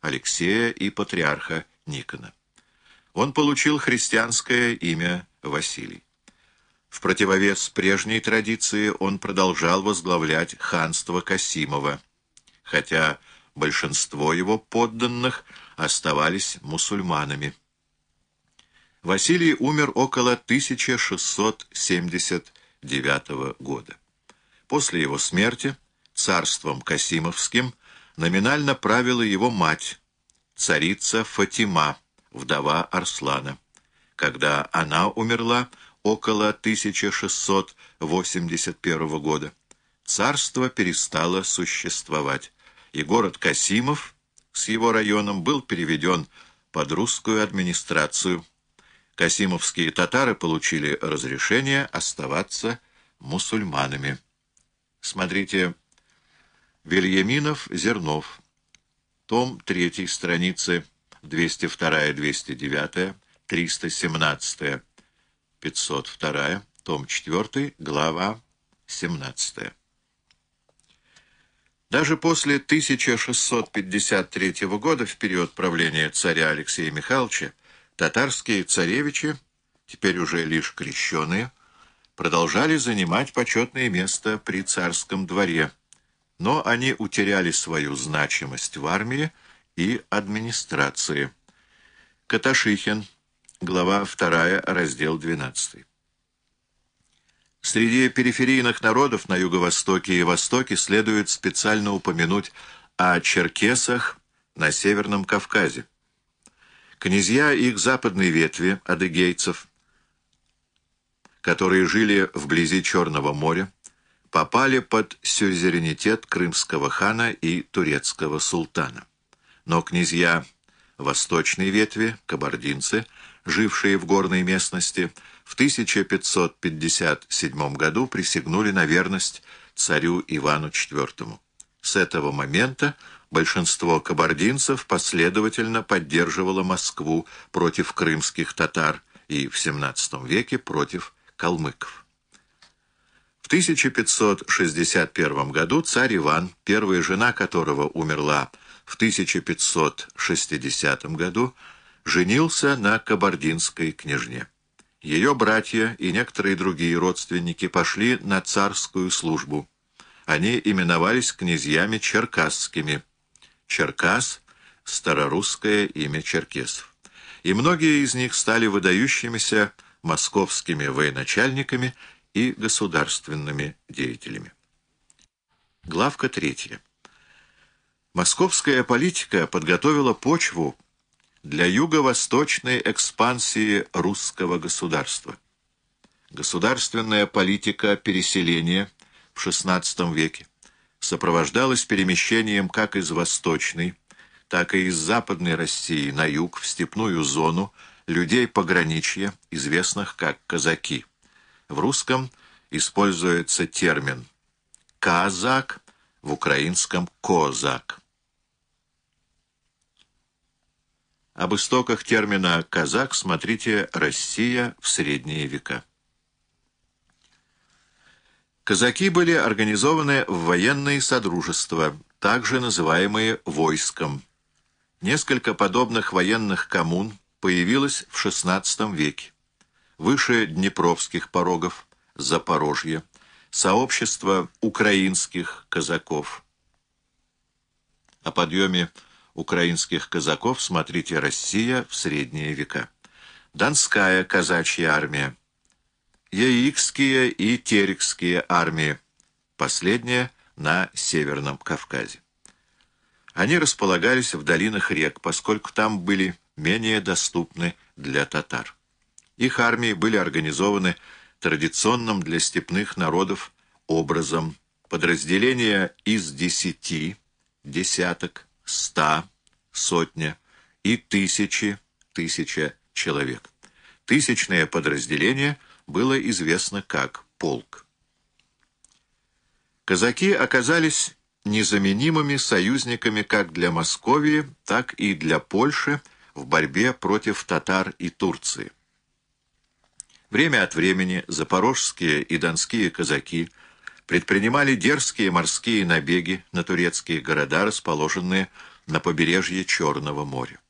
Алексея и патриарха Никона. Он получил христианское имя Василий. В противовес прежней традиции он продолжал возглавлять ханство Касимова, хотя большинство его подданных оставались мусульманами. Василий умер около 1679 года. После его смерти царством Касимовским номинально правила его мать, царица Фатима, вдова Арслана. Когда она умерла около 1681 года, царство перестало существовать, и город Касимов с его районом был переведен под русскую администрацию. Касимовские татары получили разрешение оставаться мусульманами. Смотрите Вильяминов, Зернов. Том 3, страницы 202-209, 317, 502, том 4, глава 17. Даже после 1653 года, в период правления царя Алексея Михайловича, татарские царевичи, теперь уже лишь крещеные, продолжали занимать почетное место при царском дворе, но они утеряли свою значимость в армии и администрации. Каташихин, глава 2, раздел 12. Среди периферийных народов на юго-востоке и востоке следует специально упомянуть о черкесах на Северном Кавказе. Князья их западной ветви, адыгейцев, которые жили вблизи Черного моря, попали под сюзеренитет крымского хана и турецкого султана. Но князья восточной ветви, кабардинцы, жившие в горной местности, в 1557 году присягнули на верность царю Ивану IV. С этого момента большинство кабардинцев последовательно поддерживало Москву против крымских татар и в XVII веке против калмыков. В 1561 году царь Иван, первая жена которого умерла в 1560 году, женился на кабардинской княжне. Ее братья и некоторые другие родственники пошли на царскую службу. Они именовались князьями черкасскими. Черкас — старорусское имя черкесов. И многие из них стали выдающимися московскими военачальниками и государственными деятелями. Главка третья. Московская политика подготовила почву для юго-восточной экспансии русского государства. Государственная политика переселения в XVI веке сопровождалась перемещением как из восточной, так и из западной России на юг, в степную зону, людей пограничья, известных как казаки. В русском используется термин «казак», в украинском «козак». Об истоках термина «казак» смотрите «Россия в средние века». Казаки были организованы в военные содружества, также называемые войском. Несколько подобных военных коммун появилось в XVI веке. Выше Днепровских порогов, Запорожье, сообщество украинских казаков. О подъеме украинских казаков смотрите «Россия в средние века». Донская казачья армия. Яикские и Терекские армии. Последняя на Северном Кавказе. Они располагались в долинах рек, поскольку там были менее доступны для татар. Их армии были организованы традиционным для степных народов образом подразделения из десяти, десяток, ста, сотня и тысячи, тысяча человек. Тысячное подразделение было известно как полк. Казаки оказались незаменимыми союзниками как для Московии, так и для Польши в борьбе против татар и Турции. Время от времени запорожские и донские казаки предпринимали дерзкие морские набеги на турецкие города, расположенные на побережье Черного моря.